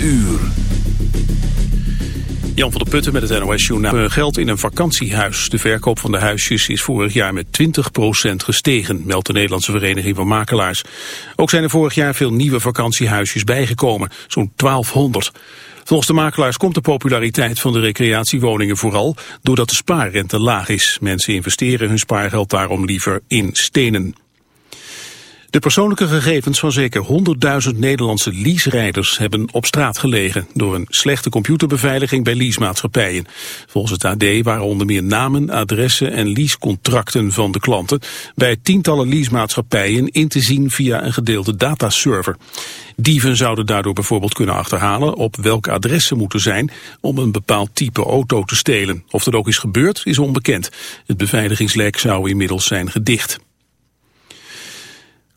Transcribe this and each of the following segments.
uur. Jan van der Putten met het NOS Journaal. Geld in een vakantiehuis. De verkoop van de huisjes is vorig jaar met 20% gestegen, meldt de Nederlandse Vereniging van Makelaars. Ook zijn er vorig jaar veel nieuwe vakantiehuisjes bijgekomen, zo'n 1200. Volgens de makelaars komt de populariteit van de recreatiewoningen vooral doordat de spaarrente laag is. Mensen investeren hun spaargeld daarom liever in stenen. De persoonlijke gegevens van zeker 100.000 Nederlandse leaserijders hebben op straat gelegen door een slechte computerbeveiliging bij leasemaatschappijen. Volgens het AD waren onder meer namen, adressen en leasecontracten van de klanten bij tientallen leasemaatschappijen in te zien via een gedeelde dataserver. Dieven zouden daardoor bijvoorbeeld kunnen achterhalen op welk adres ze moeten zijn om een bepaald type auto te stelen. Of dat ook is gebeurd is onbekend. Het beveiligingslek zou inmiddels zijn gedicht.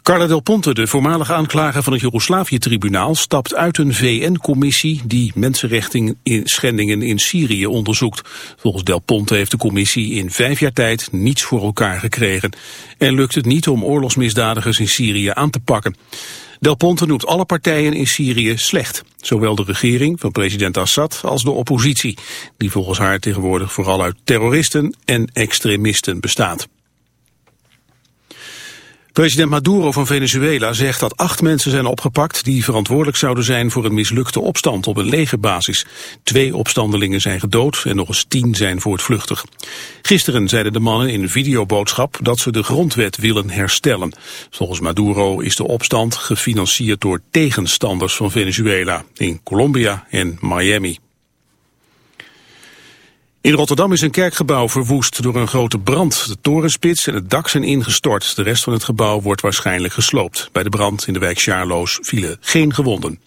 Carla Del Ponte, de voormalige aanklager van het Joegoslavië-tribunaal, stapt uit een VN-commissie die mensenrechten in schendingen in Syrië onderzoekt. Volgens Del Ponte heeft de commissie in vijf jaar tijd niets voor elkaar gekregen. En lukt het niet om oorlogsmisdadigers in Syrië aan te pakken. Del Ponte noemt alle partijen in Syrië slecht. Zowel de regering van president Assad als de oppositie, die volgens haar tegenwoordig vooral uit terroristen en extremisten bestaat. President Maduro van Venezuela zegt dat acht mensen zijn opgepakt die verantwoordelijk zouden zijn voor een mislukte opstand op een legerbasis. Twee opstandelingen zijn gedood en nog eens tien zijn voortvluchtig. Gisteren zeiden de mannen in een videoboodschap dat ze de grondwet willen herstellen. Volgens Maduro is de opstand gefinancierd door tegenstanders van Venezuela in Colombia en Miami. In Rotterdam is een kerkgebouw verwoest door een grote brand. De torenspits en het dak zijn ingestort. De rest van het gebouw wordt waarschijnlijk gesloopt. Bij de brand in de wijk Sjaarloos vielen geen gewonden.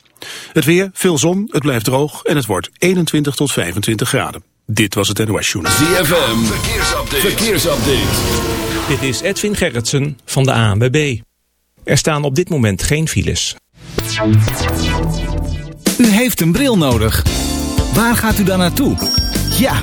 Het weer, veel zon, het blijft droog en het wordt 21 tot 25 graden. Dit was het NOS Journal. ZFM, verkeersupdate. verkeersupdate. Dit is Edwin Gerritsen van de ANWB. Er staan op dit moment geen files. U heeft een bril nodig. Waar gaat u dan naartoe? Ja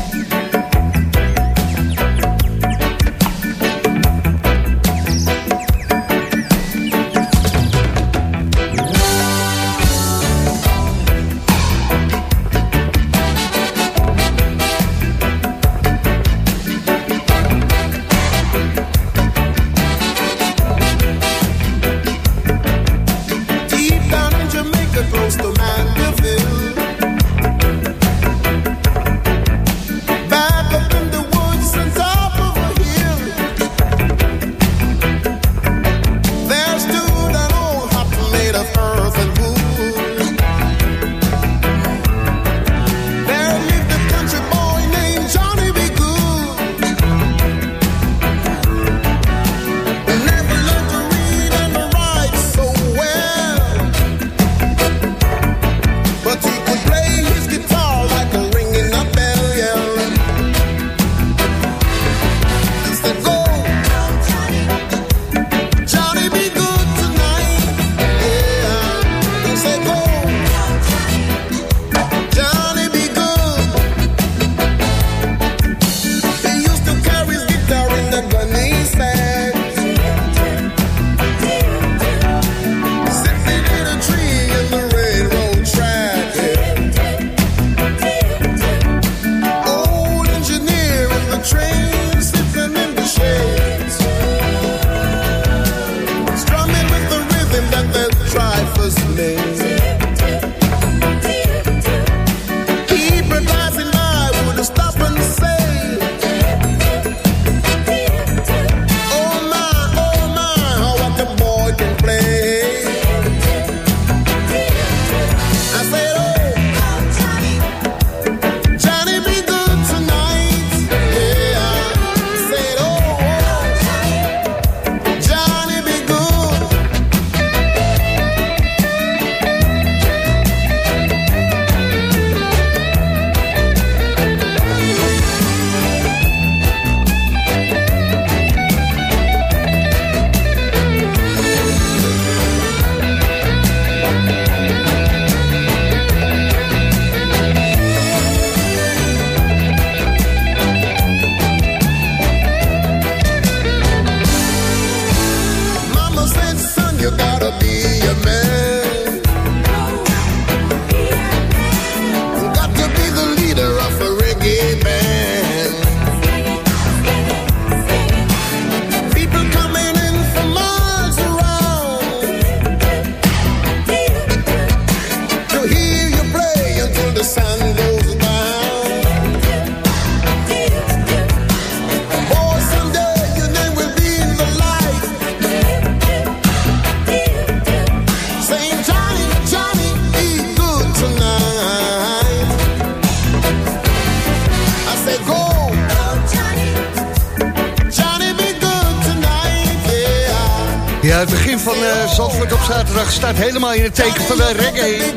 In het teken van de reggae.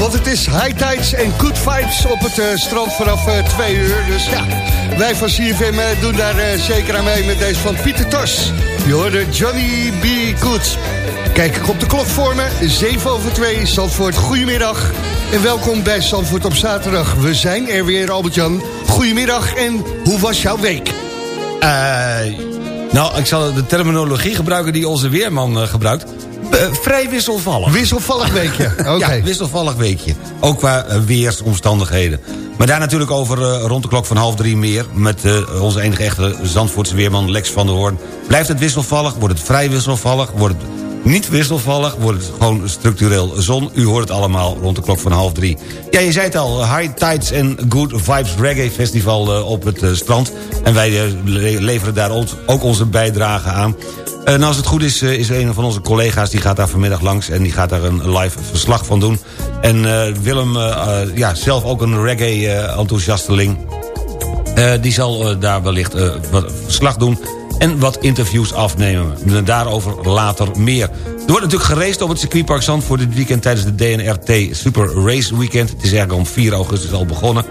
Want het is high tides en good vibes op het uh, strand vanaf uh, twee uur. Dus ja, wij van CFM doen daar zeker aan mee met deze van Pieter Tos. Je hoorde Johnny B. Good. Kijk ik op de klok voor me, 7 over 2, Zandvoort, goedemiddag. En welkom bij Zandvoort op zaterdag. We zijn er weer, Albert-Jan. Goedemiddag en hoe was jouw week? Eh... Nou, ik zal de terminologie gebruiken die onze weerman gebruikt. Uh, vrij wisselvallig. Wisselvallig weekje, oké. ja, wisselvallig weekje. Ook qua uh, weersomstandigheden. Maar daar natuurlijk over rond de klok van half drie meer... met onze enige echte Zandvoortse weerman Lex van der Hoorn. Blijft het wisselvallig? Wordt het vrij wisselvallig? Wordt het niet wisselvallig, wordt het gewoon structureel zon. U hoort het allemaal rond de klok van half drie. Ja, je zei het al, High Tides en Good Vibes Reggae Festival uh, op het strand. En wij leveren daar ook onze bijdrage aan. En als het goed is, is er een van onze collega's... die gaat daar vanmiddag langs en die gaat daar een live verslag van doen. En Willem, ja, zelf ook een reggae-enthousiasteling... die zal daar wellicht wat verslag doen en wat interviews afnemen. Daarover later meer. Er wordt natuurlijk gereced op het circuitpark voor dit weekend... tijdens de DNRT Super Race Weekend. Het is eigenlijk om 4 augustus al begonnen.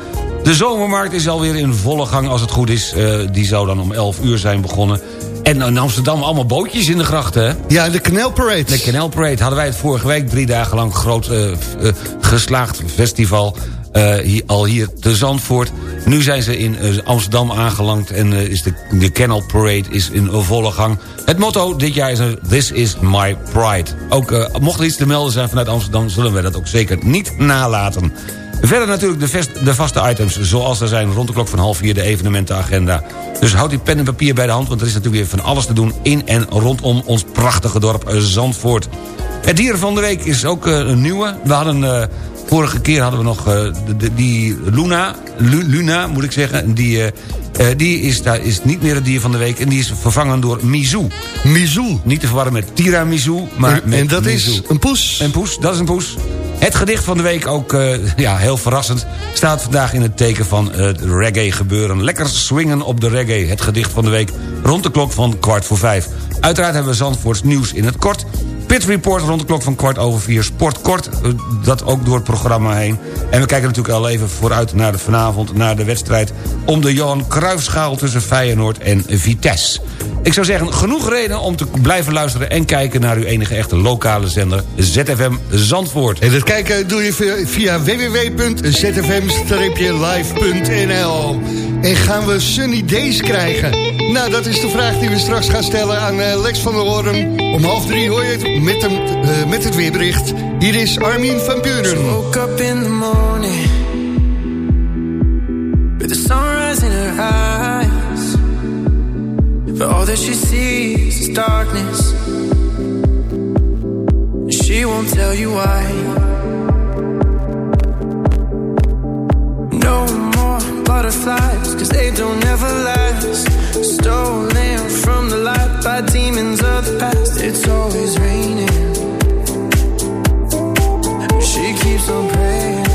De zomermarkt is alweer in volle gang als het goed is. Uh, die zou dan om 11 uur zijn begonnen. En in Amsterdam allemaal bootjes in de grachten, hè? Ja, de Canal Parade. De Canal Parade hadden wij het vorige week drie dagen lang groot uh, uh, geslaagd festival uh, hier, al hier te Zandvoort. Nu zijn ze in uh, Amsterdam aangelangt en uh, is de, de Canal Parade is in volle gang. Het motto dit jaar is This is my pride. Ook mocht er iets te melden zijn vanuit Amsterdam... zullen we dat ook zeker niet nalaten. Verder natuurlijk de, vest, de, vaste items zoals er zijn rond de klok van half vier de evenementenagenda. Dus houd die pen en papier bij de hand, want er is natuurlijk weer van alles te doen... in en rondom ons prachtige dorp Zandvoort. Het dier van de week is ook een nieuwe. We hadden Vorige keer hadden we nog uh, die Luna, Luna moet ik zeggen. Die, uh, die is, daar is niet meer het dier van de week. En die is vervangen door Mizou. Mizou. Niet te verwarren met tiramisu, maar en, met En dat Mizou. is een poes. Een poes, dat is een poes. Het gedicht van de week, ook uh, ja, heel verrassend... staat vandaag in het teken van het reggae gebeuren. Lekker swingen op de reggae. Het gedicht van de week rond de klok van kwart voor vijf. Uiteraard hebben we Zandvoorts nieuws in het kort... Pit Report rond de klok van kwart over vier. Sport kort, eh, dat ook door het programma heen. En we kijken natuurlijk al even vooruit naar de vanavond... naar de wedstrijd om de Johan Cruijffschaal tussen Feyenoord en Vitesse. Ik zou zeggen, genoeg reden om te blijven luisteren... en kijken naar uw enige echte lokale zender ZFM Zandvoort. En dat kijken doe je via, via www.zfm-live.nl En gaan we Sunny Days krijgen? Nou, dat is de vraag die we straks gaan stellen aan uh, Lex van der Hoorn. Om half drie hoor je het met, hem, uh, met het weerbericht. Hier is Armin van Buren. woke up in the morning With the sunrise in her eyes But all that she sees is darkness She won't tell you why No butterflies Cause they don't ever last. Stolen from the light by demons of the past. It's always raining. She keeps on praying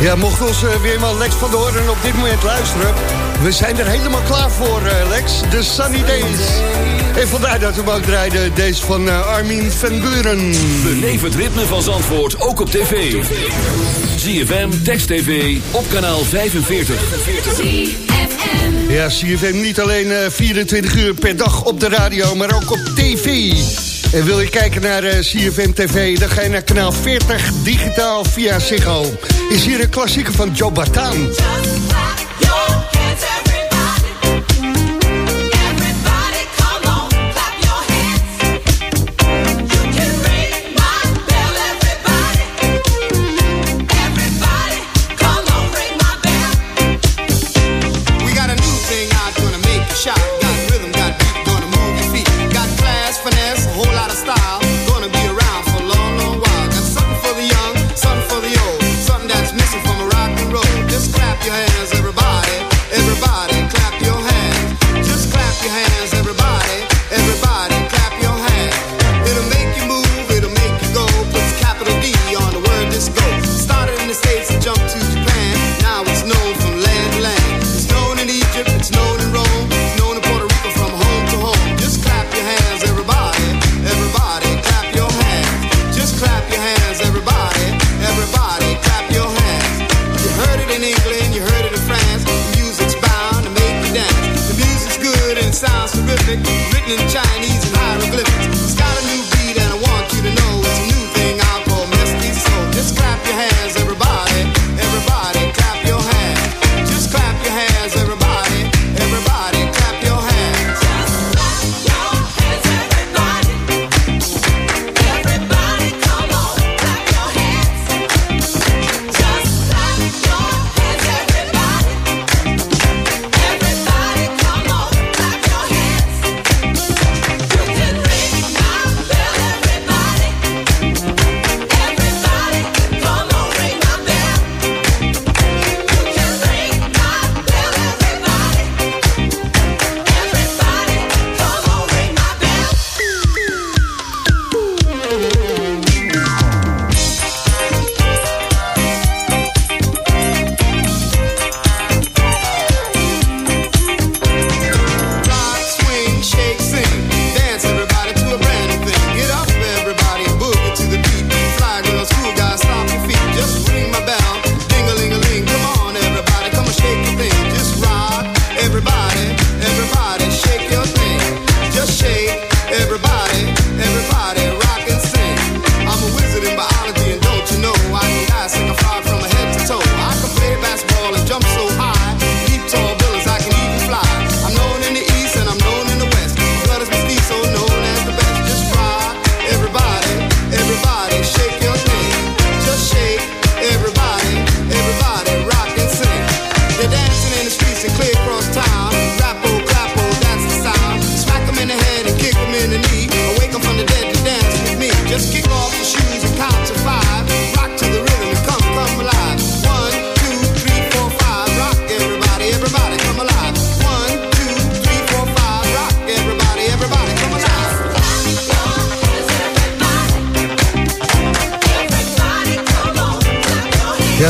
Ja, mocht onze weerman Lex van der Hoorn op dit moment luisteren... we zijn er helemaal klaar voor, uh, Lex. De Sunny Days. En vandaar dat we ook draaiden deze van uh, Armin van Buren. Beleef het ritme van Zandvoort ook op tv. ZFM, Text TV, op kanaal 45. Ja, CFM niet alleen uh, 24 uur per dag op de radio, maar ook op tv. En wil je kijken naar uh, CFM TV, dan ga je naar kanaal 40 digitaal via Ziggo. Is hier een klassieker van Joe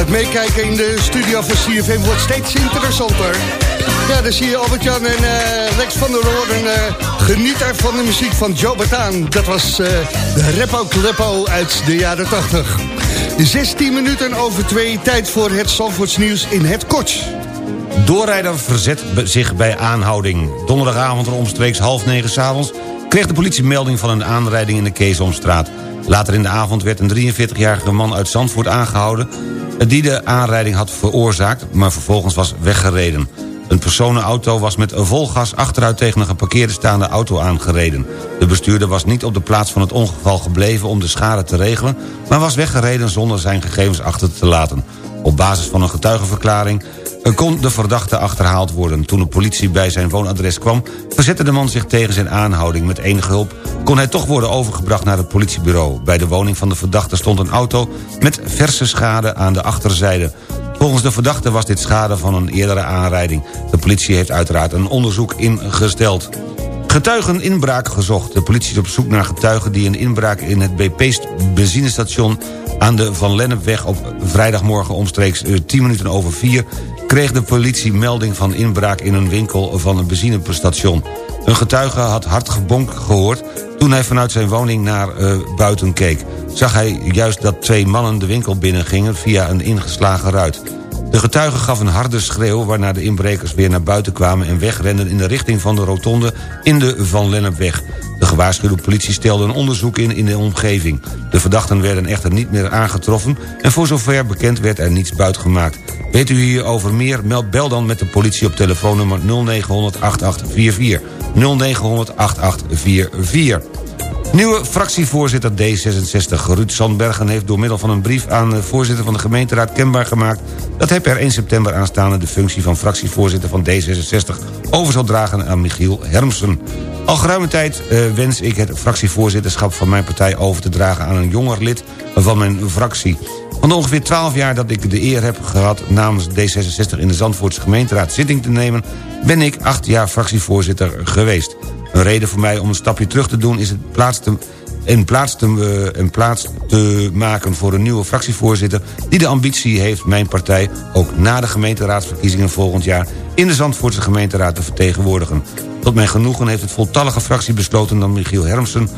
Bartaan. CFM wordt steeds interessanter. Ja, dan zie je Albert-Jan en uh, Lex van der Hoorn uh, genieten van de muziek van Joe Bataan. Dat was uh, de Repo Klepo uit de jaren 80. 16 minuten over twee, tijd voor het Zandvoorts nieuws in het kort. Doorrijder verzet zich bij aanhouding. Donderdagavond omstreeks half negen s'avonds... kreeg de politie melding van een aanrijding in de Keesomstraat. Later in de avond werd een 43-jarige man uit Zandvoort aangehouden die de aanrijding had veroorzaakt, maar vervolgens was weggereden. Een personenauto was met vol gas achteruit tegen een geparkeerde staande auto aangereden. De bestuurder was niet op de plaats van het ongeval gebleven om de schade te regelen... maar was weggereden zonder zijn gegevens achter te laten. Op basis van een getuigenverklaring kon de verdachte achterhaald worden. Toen de politie bij zijn woonadres kwam... verzette de man zich tegen zijn aanhouding. Met enige hulp kon hij toch worden overgebracht naar het politiebureau. Bij de woning van de verdachte stond een auto... met verse schade aan de achterzijde. Volgens de verdachte was dit schade van een eerdere aanrijding. De politie heeft uiteraard een onderzoek ingesteld. Getuigen inbraak gezocht. De politie is op zoek naar getuigen die een inbraak in het BP-benzinestation Aan de Van Lennepweg op vrijdagmorgen omstreeks 10 minuten over 4... kreeg de politie melding van inbraak in een winkel van een benzinestation. Een getuige had hard gebonk gehoord toen hij vanuit zijn woning naar uh, buiten keek. Zag hij juist dat twee mannen de winkel binnengingen via een ingeslagen ruit. De getuige gaf een harde schreeuw waarna de inbrekers weer naar buiten kwamen... en wegrenden in de richting van de rotonde in de Van Lennepweg. De gewaarschuwde politie stelde een onderzoek in in de omgeving. De verdachten werden echter niet meer aangetroffen... en voor zover bekend werd er niets buitgemaakt. Weet u hierover meer? Bel dan met de politie op telefoonnummer 0900 8844. 0900 8844. Nieuwe fractievoorzitter D66 Ruud Sandbergen heeft door middel van een brief aan de voorzitter van de gemeenteraad kenbaar gemaakt dat hij per 1 september aanstaande de functie van fractievoorzitter van D66 over zal dragen aan Michiel Hermsen. Al geruime tijd uh, wens ik het fractievoorzitterschap van mijn partij over te dragen aan een jonger lid van mijn fractie. Van ongeveer 12 jaar dat ik de eer heb gehad namens D66 in de Zandvoortse gemeenteraad zitting te nemen, ben ik acht jaar fractievoorzitter geweest. Een reden voor mij om een stapje terug te doen is het plaats te, in plaats te, in plaats te maken voor een nieuwe fractievoorzitter... die de ambitie heeft mijn partij ook na de gemeenteraadsverkiezingen volgend jaar... in de Zandvoortse gemeenteraad te vertegenwoordigen. Tot mijn genoegen heeft het voltallige fractie besloten dat Michiel Hermsen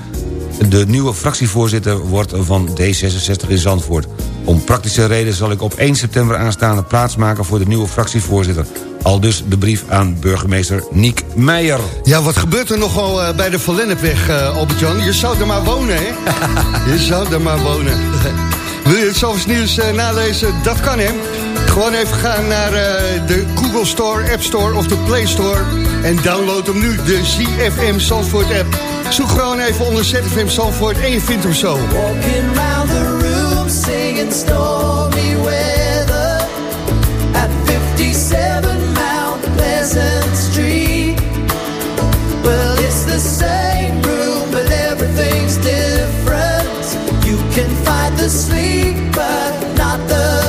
de nieuwe fractievoorzitter wordt van D66 in Zandvoort. Om praktische reden zal ik op 1 september aanstaande plaatsmaken voor de nieuwe fractievoorzitter. Al dus de brief aan burgemeester Niek Meijer. Ja, wat gebeurt er nogal uh, bij de Van Lennepweg, uh, Albert-Jan? Je zou er maar wonen, hè? je zou er maar wonen. Wil je het Zalvers nieuws uh, nalezen? Dat kan, hè? Gewoon even gaan naar de Google Store, App Store of de Play Store... en download hem nu, de ZFM Zandvoort app. Zoek gewoon even onder ZFM Zandvoort en je vindt hem zo. Sleep, but not the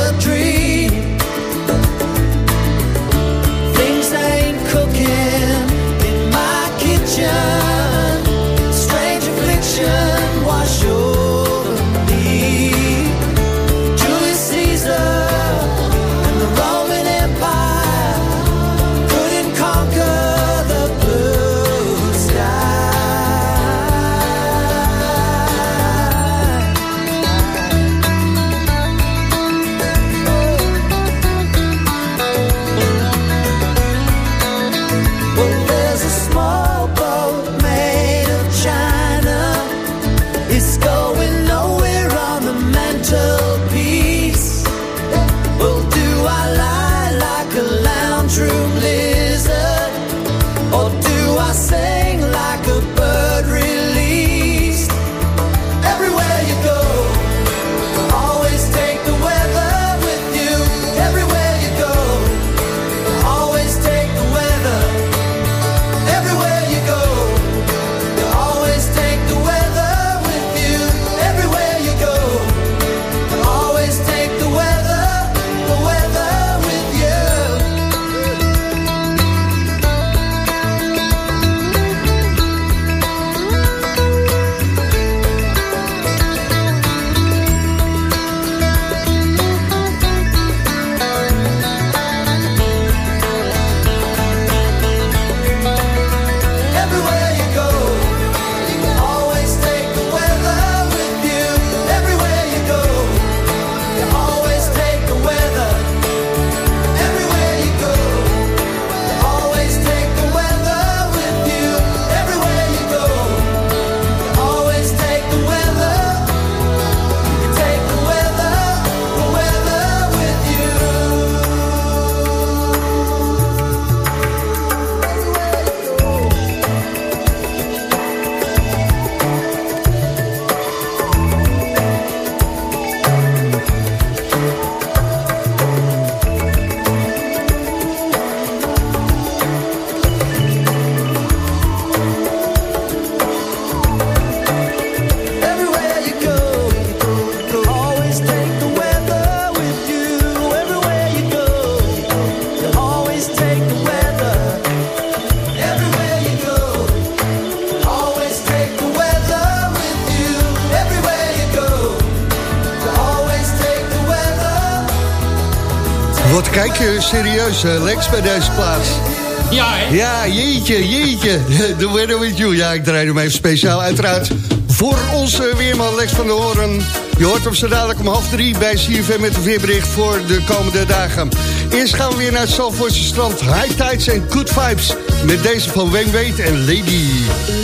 serieus, Lex, bij deze plaats? Ja, hè? Ja, jeetje, jeetje. The Weather With You. Ja, ik draai hem even speciaal uiteraard voor onze weerman Lex van der Hoorn. Je hoort hem zo dadelijk om half drie bij CFM met een weerbericht voor de komende dagen. Eerst gaan we weer naar het Zalvoortse strand. High Tides en Good Vibes. Met deze van Wayne Wade en Lady.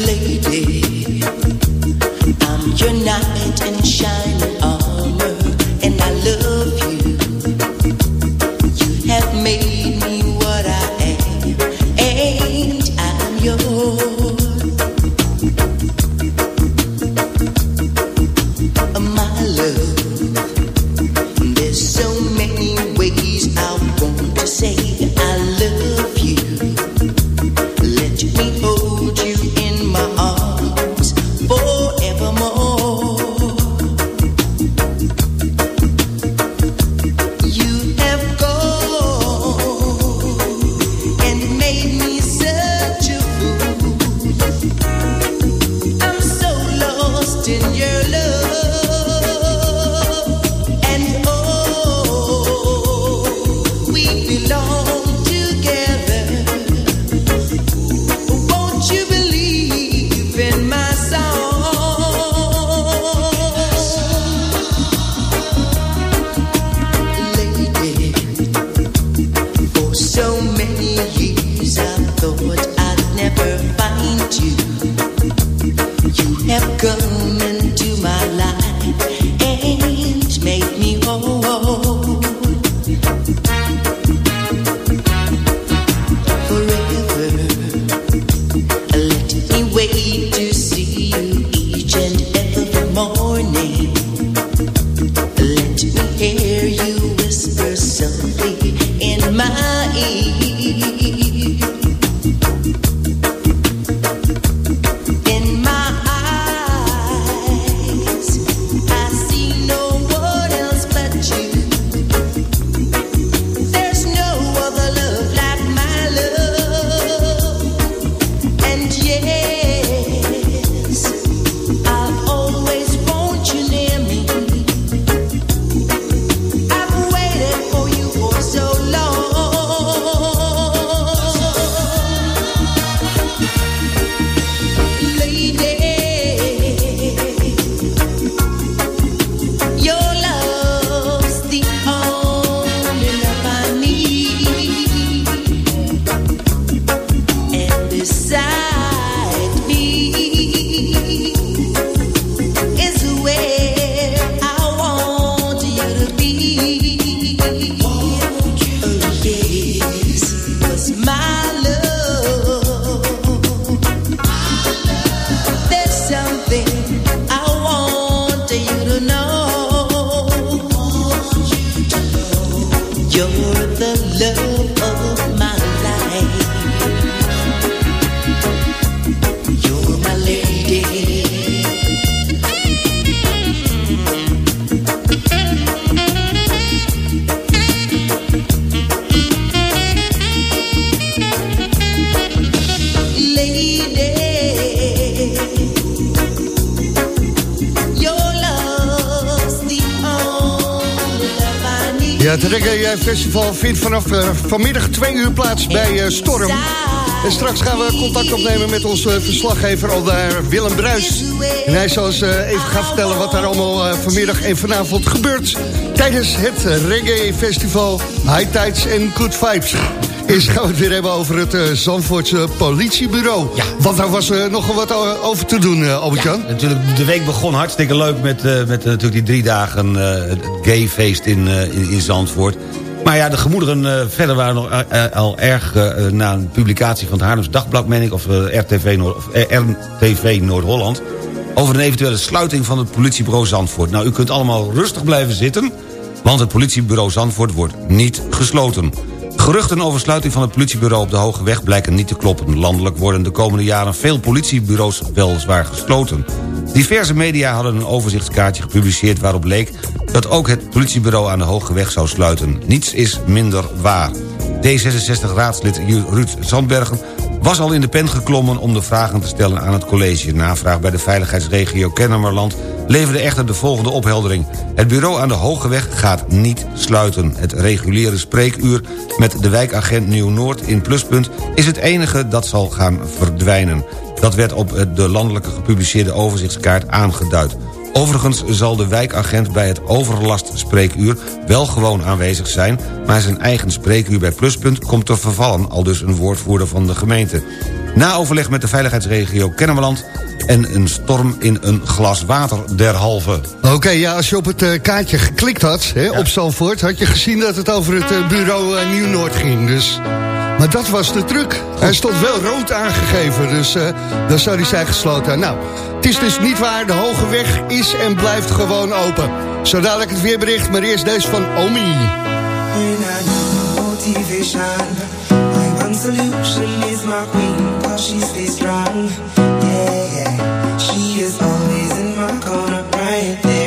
Lady, I'm your knight in shining Reggae Festival vindt vanaf eh, vanmiddag twee uur plaats bij eh, Storm. En straks gaan we contact opnemen met onze verslaggever al daar, Willem Bruis. En hij zal eens eh, even gaan vertellen wat daar allemaal vanmiddag en vanavond gebeurt... tijdens het Reggae Festival High Tides en Good Vibes. Eerst gaan we het weer hebben over het Zandvoortse politiebureau. Ja. Want daar was er nogal wat over te doen, Albert-Jan. Ja, natuurlijk, de week begon hartstikke leuk met, met natuurlijk die drie dagen het gayfeest in, in, in Zandvoort. Maar ja, de gemoederen eh, verder waren nog eh, eh, al erg na een publicatie van het Haarlems Dagblad, meen ik, of RTV Noord-Holland, over een eventuele sluiting van het politiebureau Zandvoort. Nou, u kunt allemaal rustig blijven zitten, want het politiebureau Zandvoort wordt niet gesloten. Geruchten over sluiting van het politiebureau op de Hoge Weg blijken niet te kloppen. Landelijk worden de komende jaren veel politiebureaus weliswaar gesloten. Diverse media hadden een overzichtskaartje gepubliceerd waarop leek dat ook het politiebureau aan de Hoge Weg zou sluiten. Niets is minder waar. D66-raadslid Ruud Zandbergen was al in de pen geklommen om de vragen te stellen aan het college. Navraag bij de veiligheidsregio Kennemerland leverde echter de volgende opheldering. Het bureau aan de Hogeweg gaat niet sluiten. Het reguliere spreekuur met de wijkagent Nieuw-Noord in Pluspunt... is het enige dat zal gaan verdwijnen. Dat werd op de landelijke gepubliceerde overzichtskaart aangeduid. Overigens zal de wijkagent bij het overlastspreekuur wel gewoon aanwezig zijn... maar zijn eigen spreekuur bij Pluspunt komt te vervallen... al dus een woordvoerder van de gemeente. Na overleg met de veiligheidsregio Kennemerland en een storm in een glas water derhalve. Oké, ja, als je op het uh, kaartje geklikt had, hè, op Zandvoort... had je gezien dat het over het uh, bureau uh, Nieuw-Noord ging. Dus... Maar dat was de truc. Hij stond wel rood aangegeven, dus dan zou hij zijn gesloten. Nou, het is dus niet waar. De Hoge Weg is en blijft gewoon open. Zo dadelijk het weerbericht, maar eerst deze van Omi. She is always in my corner, right there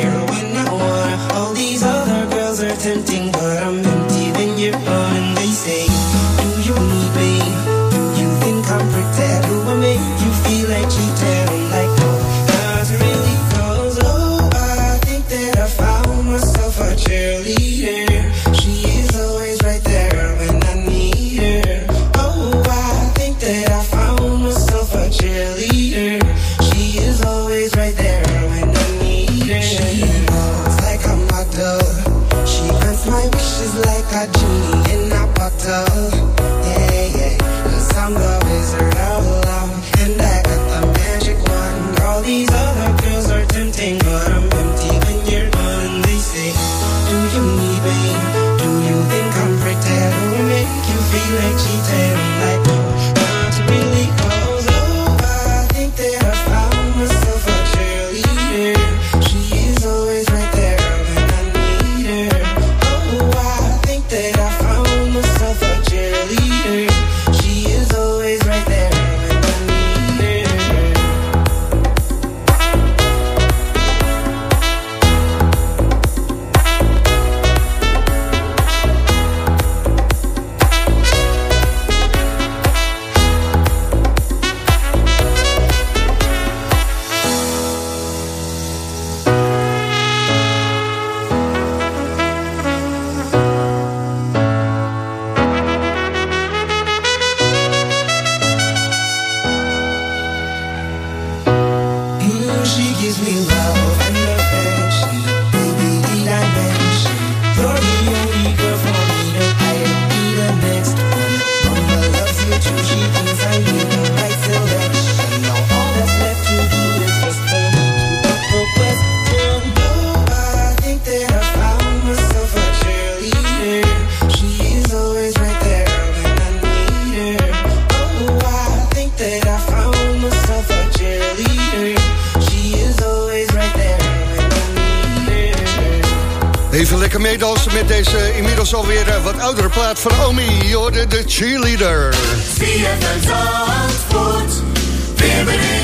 plaat van Omi. Je de cheerleader.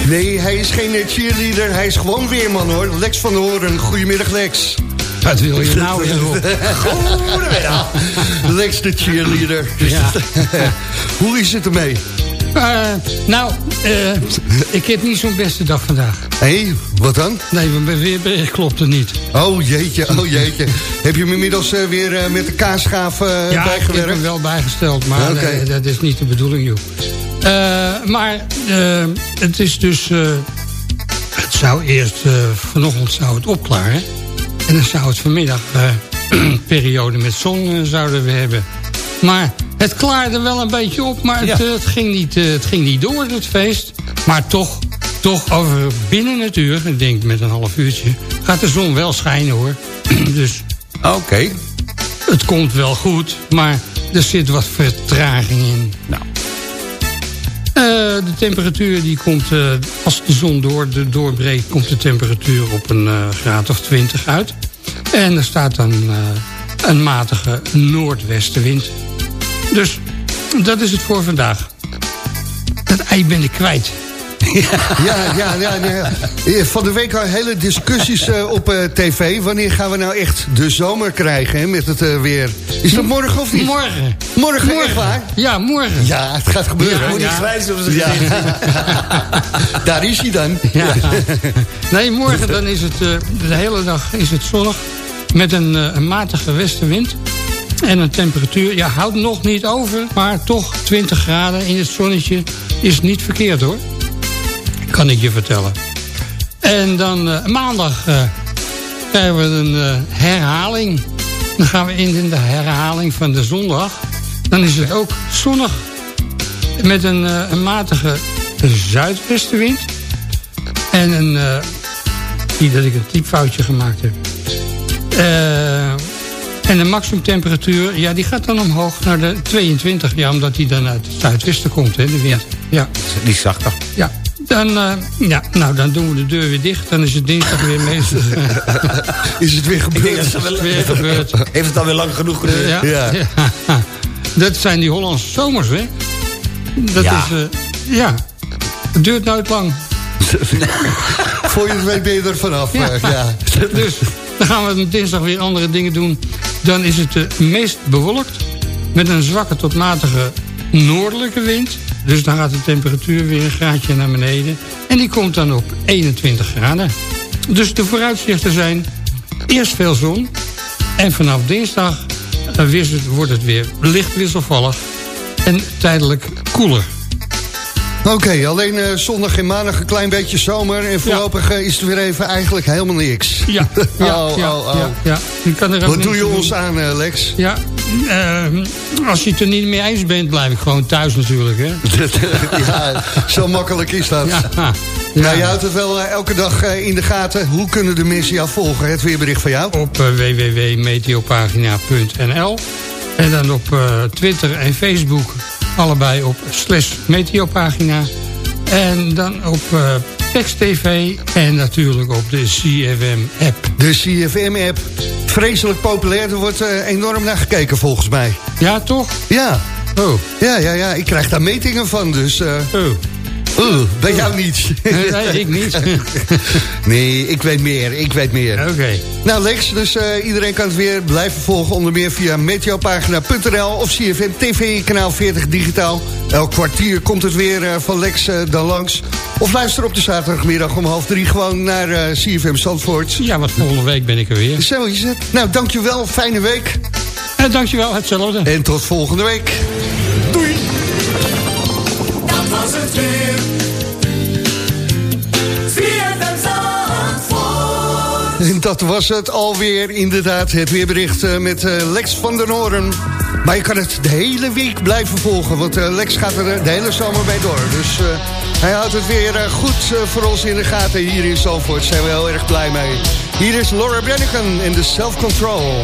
Nee, hij is geen eh, cheerleader, hij is gewoon weerman hoor. Lex van Hoorn, goedemiddag Lex. Wat wil je nou weer op? Goedemiddag. Lex de cheerleader. Ja. Hoe is het ermee? Eh, nou, eh, ik heb niet zo'n beste dag vandaag. Hé, wat dan? Nee, mijn weerbericht klopt er niet. Oh jeetje, oh jeetje. Heb je hem inmiddels eh, weer met de kaasschaaf eh, ja, ik heb bijgewerkt? hem wel bijgesteld, maar dat is niet de bedoeling, joh. Maar het is dus... het zou eerst... vanochtend zou het opklaren. En dan zou het vanmiddag... periode met zon zouden we hebben. Maar het klaarde wel een beetje op, maar het, eh, het, ging, niet, eh, het ging niet door, het feest. Maar toch, toch over binnen het uur, ik denk met een half uurtje... gaat de zon wel schijnen, hoor. dus Oké. het komt wel goed, maar er zit wat vertraging in. Nou. Eh, de temperatuur die komt, als de zon door, de doorbreekt... komt de temperatuur op een graad of 20 uit. En er staat dan een matige noordwestenwind. Dus dat is het voor vandaag. Dat ei ben ik kwijt. Ja, ja, ja, ja. Van de week al hele discussies eh, op eh, tv. Wanneer gaan we nou echt de zomer krijgen hè, met het eh, weer? Is dat morgen of niet? Morgen. Morgen, Morgen. echt waar? Ja, morgen. Ja, het gaat gebeuren. Ja, Moet ja. niet Grijs op zijn Ja. Daar is hij dan. Ja. Nee, morgen dan is het eh, de hele dag is het zonnig. Met een, eh, een matige westenwind. En een temperatuur, ja, houdt nog niet over. Maar toch 20 graden in het zonnetje is niet verkeerd hoor. Kan ik je vertellen. En dan eh, maandag eh, krijgen we een eh, herhaling. Dan gaan we in de herhaling van de zondag. Dan is het ook zonnig. Met een, een matige zuidwestenwind. En een... zie dat ik een typfoutje gemaakt heb. En de maximumtemperatuur, ja, die gaat dan omhoog naar de 22. Ja, omdat die dan uit het zuidwesten komt, hè, de wind. Ja, Die is zachter. ja. Dan, eh, ja, nou, dan doen we de deur weer dicht. Dan is het dinsdag weer meestal Is het weer gebeurd? is het weer gebeurd. Heeft het alweer lang genoeg geduurd? Ja. Ja. Ja. Dat zijn die Hollandse zomers, hè? Dat Ja. is, eh, ja. Het duurt nooit lang. Voor je het weet ben je er vanaf. Ja. eh, ja. Dus dan gaan we dinsdag weer andere dingen doen. Dan is het het meest bewolkt. Met een zwakke tot matige noordelijke wind. Dus dan gaat de temperatuur weer een graadje naar beneden. En die komt dan op 21 graden. Dus de vooruitzichten zijn eerst veel zon. En vanaf dinsdag eh, wordt het weer licht wisselvallig. En tijdelijk koeler. Oké, alleen eh, zondag en maandag een klein beetje zomer. En voorlopig eh, is het weer even eigenlijk helemaal niks. Ja, ja, Oh, ja, oh, oh. ja, kan er Wat doe je doen. ons aan, eh, Lex? Ja, als je het er niet mee eens bent, blijf ik gewoon thuis natuurlijk. Hè? ja, zo makkelijk is dat. Ja, Nou, je houdt het wel elke dag in de gaten. Hoe kunnen de mensen jou volgen? Het weerbericht van jou? op uh, www.meteopagina.nl en dan op Twitter en Facebook allebei op slash meteopagina. En dan op uh, Text TV en natuurlijk op de CFM-app. De CFM-app. Vreselijk populair. Er wordt uh, enorm naar gekeken volgens mij. Ja, toch? Ja. Oh. Ja, ja, ja. Ik krijg daar metingen van, dus... Uh... Oh. Uh, bij jou niet. Nee, nee ik niet. nee, ik weet meer, ik weet meer. Oké. Okay. Nou Lex, dus uh, iedereen kan het weer blijven volgen... onder meer via meteopagina.nl of CFM TV, kanaal 40 digitaal. Elk kwartier komt het weer uh, van Lex uh, dan langs. Of luister op de zaterdagmiddag om half drie gewoon naar uh, CFM Zandvoort. Ja, want volgende week ben ik er weer. Zo is het. Nou, dankjewel, fijne week. En dankjewel, hetzelfde. En tot volgende week. En dat was het alweer, inderdaad. Het weerbericht uh, met uh, Lex van den Hoorn. Maar je kan het de hele week blijven volgen. Want uh, Lex gaat er de hele zomer bij door. Dus hij houdt het weer goed voor ons in de gaten hier in Zalvoort. Daar zijn we heel erg blij mee. Hier is Laura Brenneken in de Self Control.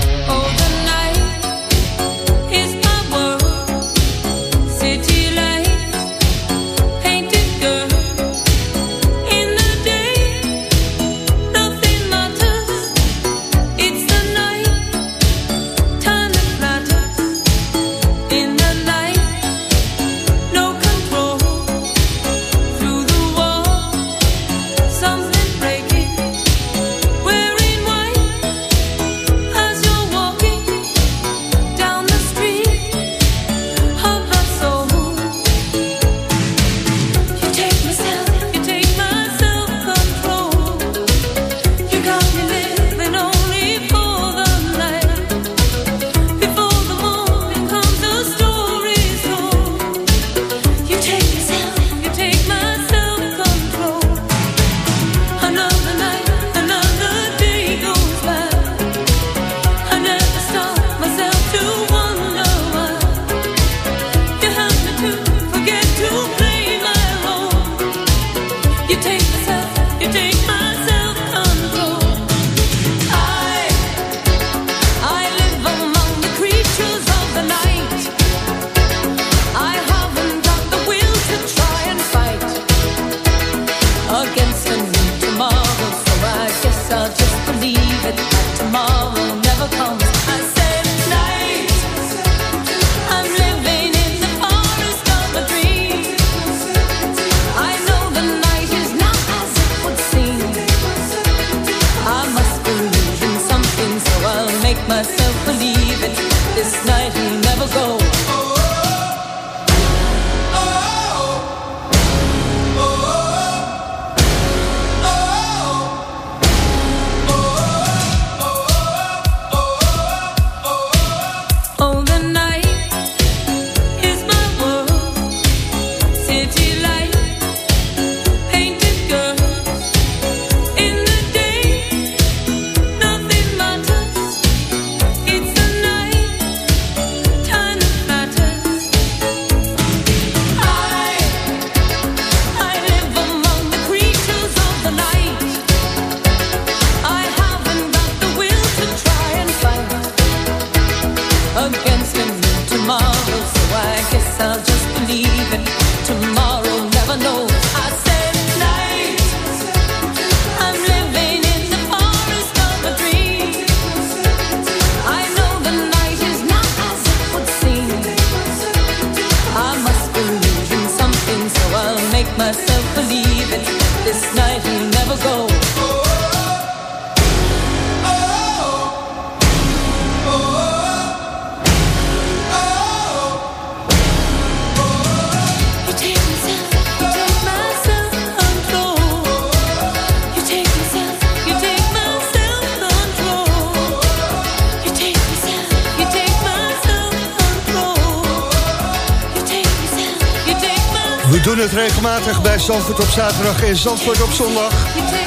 Doen het regelmatig bij Zandvoort op zaterdag en Zandvoort op zondag.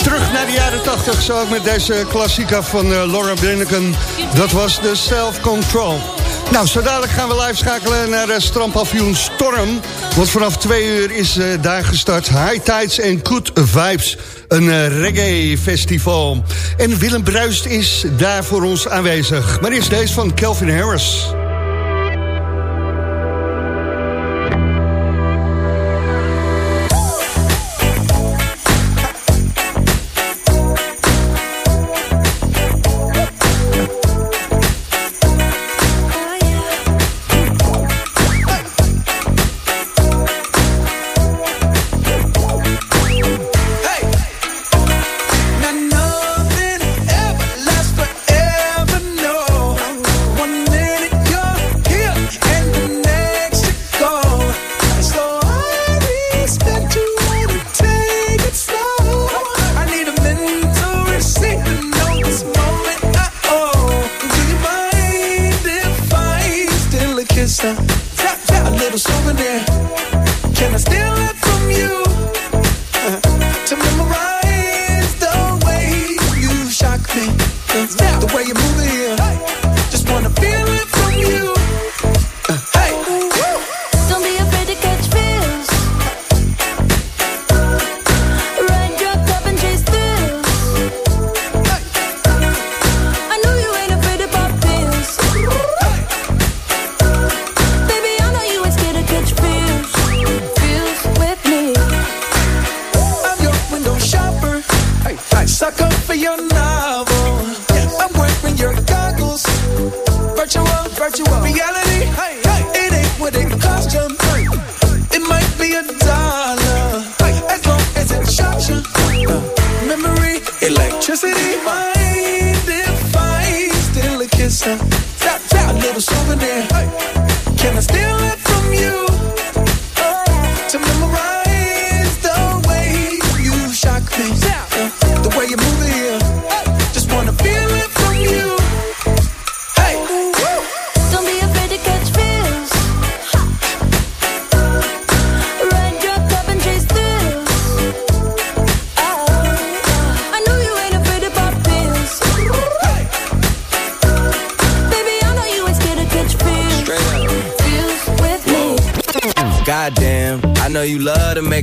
Terug naar de jaren 80, zo ook met deze klassieker van eh, Laura Brenneken. Dat was de Self Control. Nou, zo dadelijk gaan we live schakelen naar uh, strandpavioen Storm. Want vanaf twee uur is eh, daar gestart High Tides en Good Vibes. Een eh, reggae festival. En Willem Bruist is daar voor ons aanwezig. Maar eerst deze van Kelvin Harris.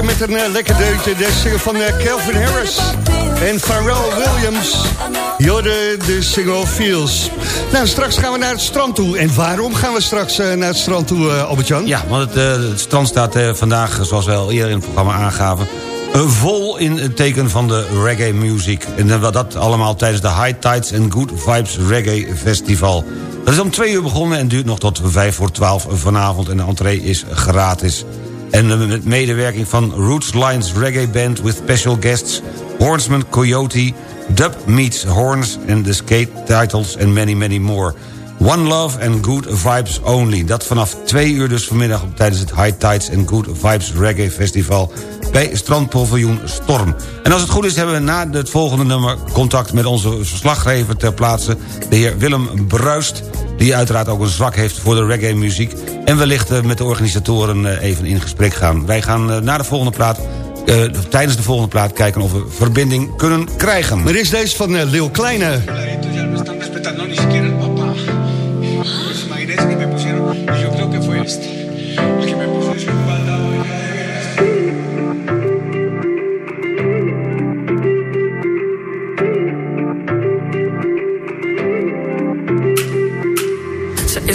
met een eh, lekker deuntje. De van eh, Calvin Harris en Pharrell Williams. Jorde de single Feels. Nou, straks gaan we naar het strand toe. En waarom gaan we straks eh, naar het strand toe, Albert-Jan? Ja, want het, strand staat vandaag, zoals we al eerder in het programma aangaven... vol in het teken van de reggae muziek. En dat allemaal tijdens de High Tides and Good Vibes Reggae Festival. Dat is om twee uur begonnen en duurt nog tot vijf voor twaalf vanavond... en de entree is gratis. En met medewerking van Roots Lines Reggae Band... with special guests Hornsman Coyote, Dub Meets Horns... en The Skate Titles and many, many more... One Love and Good Vibes Only. Dat vanaf twee uur dus vanmiddag tijdens het High Tides and Good Vibes Reggae Festival bij strandpaviljoen Storm. En als het goed is hebben we na het volgende nummer contact met onze verslaggever ter plaatse, de heer Willem Bruist, die uiteraard ook een zwak heeft voor de reggae muziek. En wellicht eh, met de organisatoren eh, even in gesprek gaan. Wij gaan eh, naar de volgende plaat eh, tijdens de volgende plaat kijken of we verbinding kunnen krijgen. Maar is deze van uh, Lil Kleine.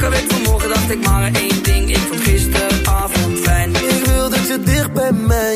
Ik werd vanmorgen, dacht ik maar één ding. Ik vond gisteravond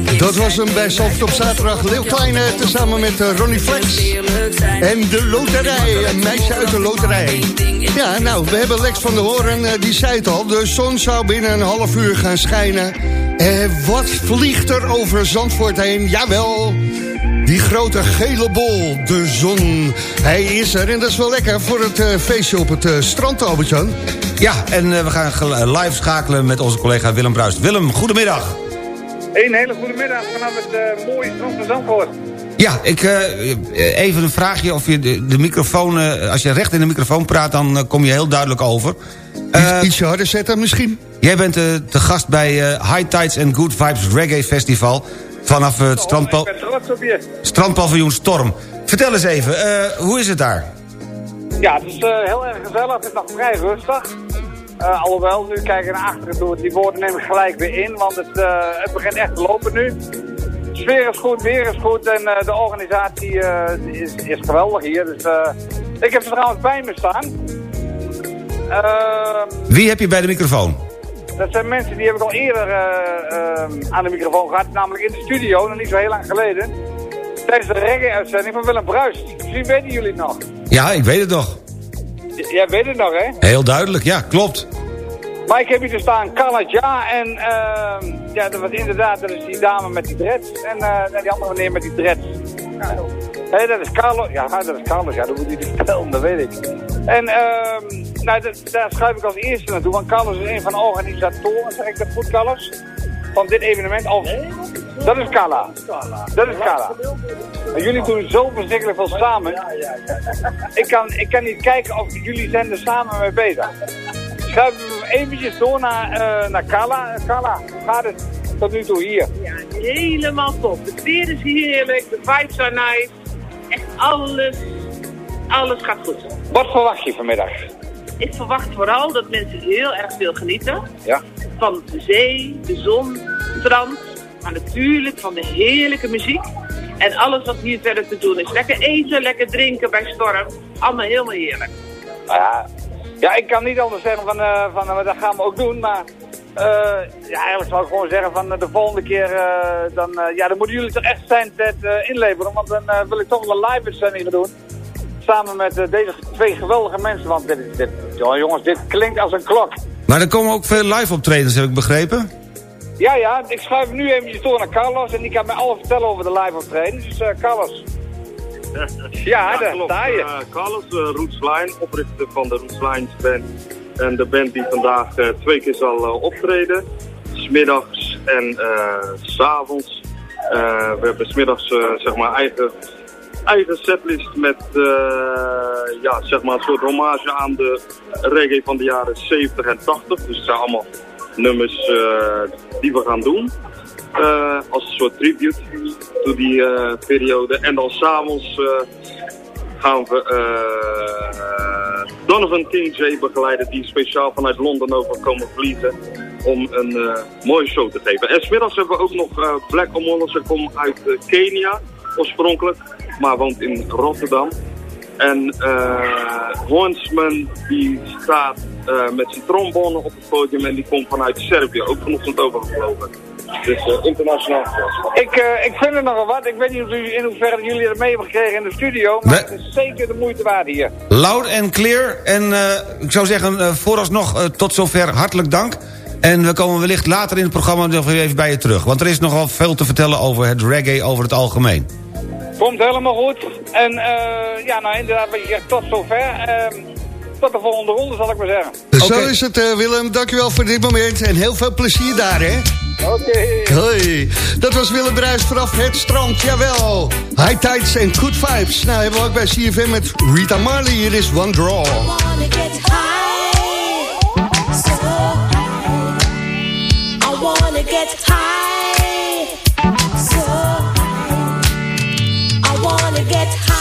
Dat was hem bij Zandvoort op zaterdag. Leeuw Kleine tezamen met eh, Ronnie Flex. En de loterij, een meisje uit de loterij. Ja, nou, we hebben Lex van der Hoorn, eh, die zei het al. De zon zou binnen een half uur gaan schijnen. Eh, wat vliegt er over Zandvoort heen? Jawel, die grote gele bol, de zon. Hij is er en dat is wel lekker voor het feestje op het strand, Albert-Jan. Ja, en we gaan live schakelen met onze collega Willem Bruist. Willem, goedemiddag. Een hele goede middag vanaf het eh, mooie strand van Zandvoort. Ja, ik, eh, even een vraagje of je de, de microfoon... eh, als je recht in de microfoon praat, dan kom je heel duidelijk over. Eh, Ietsje harder zetten misschien? Jij bent te gast bij eh, High Tides and Good Vibes Reggae Festival... vanaf het je. strandpaviljoen Storm. Vertel eens even, eh, hoe is het daar? Ja, het is eh, heel erg gezellig. Het is nog vrij rustig. Eh, alhoewel, nu kijken naar achteren toe. Die woorden neem ik gelijk weer in, want het, eh, het begint echt te lopen nu. sfeer is goed, weer is goed en eh, de organisatie is, is geweldig hier. Dus, ik heb ze trouwens bij me staan. Ehm, Wie heb je bij de microfoon? dat zijn mensen die heb ik al eerder aan de microfoon gehad, namelijk in de studio, nog niet zo heel lang geleden. Tijdens de reggae-uitzending van Willem Bruis. Misschien weten jullie het nog. Ja, ik weet het nog. Jij weet het nog, hè? Heel duidelijk, ja, klopt. Maar ik heb hier dus staan Carla Ja en ehm, ja, dat was inderdaad, dat is die dame met die dreads en eh, die andere meneer met die dreads. Hé, dat is Carlos. Ja, dat is Carlos. Ja, dat moet hij niet vertellen, dat weet ik. En ehm, nou, dat- daar schuif ik als eerste naartoe, want Carlos is een van de organisatoren, zeg ik dat goed, Carlos? Van dit evenement. Of, dat is Carla. Dat is Carla. Maar jullie doen zo verschrikkelijk veel samen. Ik kan, ik kan niet kijken of jullie zijn er samen mee bezig. Schuif hem eventjes door naar, eh, naar Carla. Carla, hoe gaat het tot nu toe hier? Helemaal top. Het weer is heerlijk, de vibes are nice. Echt alles, alles gaat goed. Wat verwacht je vanmiddag? Ik verwacht vooral dat mensen heel erg veel genieten. Ja. Van de zee, de zon, het strand. Maar natuurlijk van de heerlijke muziek. En alles wat hier verder te doen is. Lekker eten, lekker drinken bij storm. Allemaal helemaal heerlijk. Nou ja, ja, ik kan niet anders zeggen van, eh, van eh, dat gaan we ook doen, maar eh, ja, eigenlijk zou ik gewoon zeggen van de volgende keer, dan, ja, dan moeten jullie toch echt zijn tijd inleveren, want dan wil ik toch wel een live uitzending doen. Samen met deze twee geweldige mensen, want dit, is- dit, jongens, dit klinkt als een klok. Maar er komen ook veel live optredens, heb ik begrepen. Ja, ja, ik schuif nu eventjes door naar Carlos en die kan mij alles vertellen over de live optreden. Dus Carlos. Ja, daar sta je. Eh, Carlos uh, oprichter van de Roots Lines Band. En de band die vandaag eh, twee keer zal optreden. Smiddags en s s'avonds. Eh, we hebben smiddags zeg maar eigen, eigen setlist met ja, zeg maar een soort hommage aan de reggae van de jaren 70 en 80. Dus het zijn allemaal nummers die we gaan doen. Eh, als een soort tribute to die eh, periode. En dan s'avonds eh gaan we eh, Donovan King J begeleiden. Die speciaal vanuit Londen over komen vliegen. Om een mooie show te geven. En smiddags hebben we ook nog Black Omollo. Ze komt uit Kenia oorspronkelijk. Maar woont in Rotterdam. En eh Hornsman die staat eh, met zijn trombone op het podium. En die komt vanuit Servië. Ook vanochtend overgevlogen. Dus eh, internationaal. Ik, eh, ik vind er nogal wat. Ik weet niet in hoeverre jullie dat mee hebben gekregen in de studio. Maar het is zeker de moeite waard hier. Loud en clear. En eh, ik zou zeggen, vooralsnog tot zover hartelijk dank. En we komen wellicht later in het programma nog even bij je terug. Want er is nogal veel te vertellen over het reggae over het algemeen. Komt helemaal goed. En eh, ja, nou inderdaad, wat je zegt, tot zover. Ehm, tot de volgende ronde, zal ik maar zeggen. Zo is het, eh, Willem. Dankjewel voor dit moment. En heel veel plezier daar, hè? Oké. Hoi. Dat was Willem Bruis vanaf het strand, jawel. High tides en good vibes. Nou, hebben we ook bij CFM met Rita Marley. Hier is One Draw. I wanna get high, get high,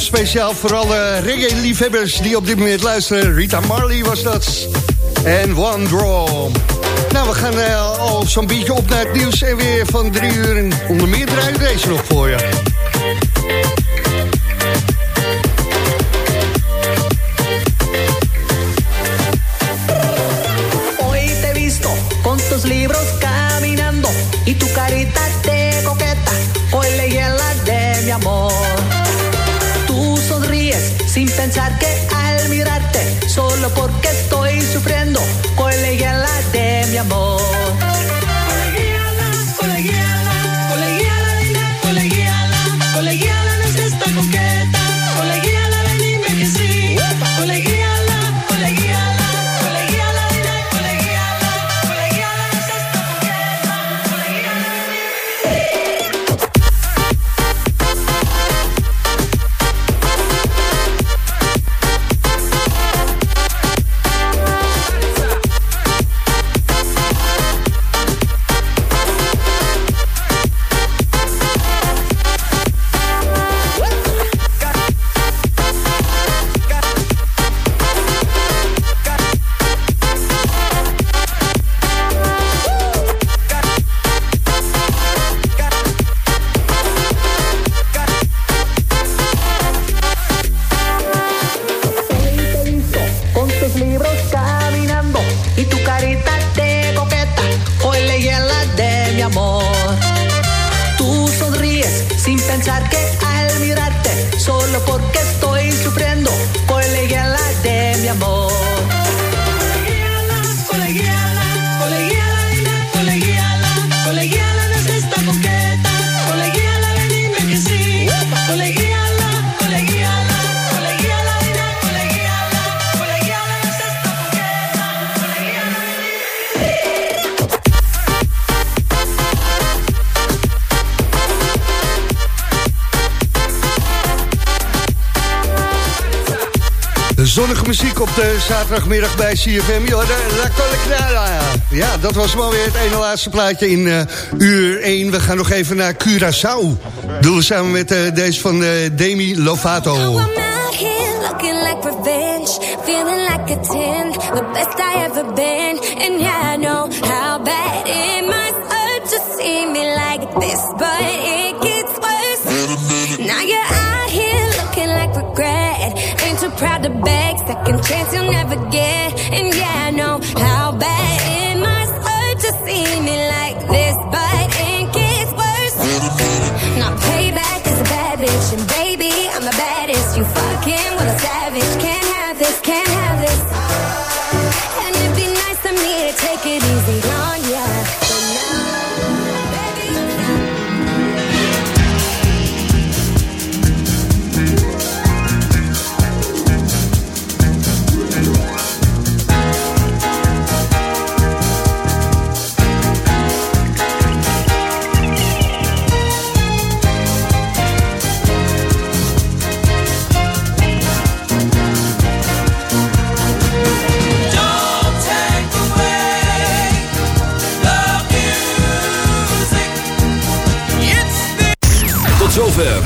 speciaal voor alle reggae-liefhebbers die op dit moment luisteren. Rita Marley was dat. En One Draw. Nou, we gaan eh, al zo'n beetje op naar het nieuws en weer van drie uur. En onder meer draaien deze nog voor zonnige muziek op de zaterdagmiddag bij CFM. Collectada. Ja, dat was wel weer het ene laatste plaatje in eh, uur 1. We gaan nog even naar Curaçao. Doen we samen met eh, deze van eh, Demi Lovato. out here looking like revenge, feeling like a 10, the best I ever been. Proud to beg, second chance you'll never get. And yeah, I know how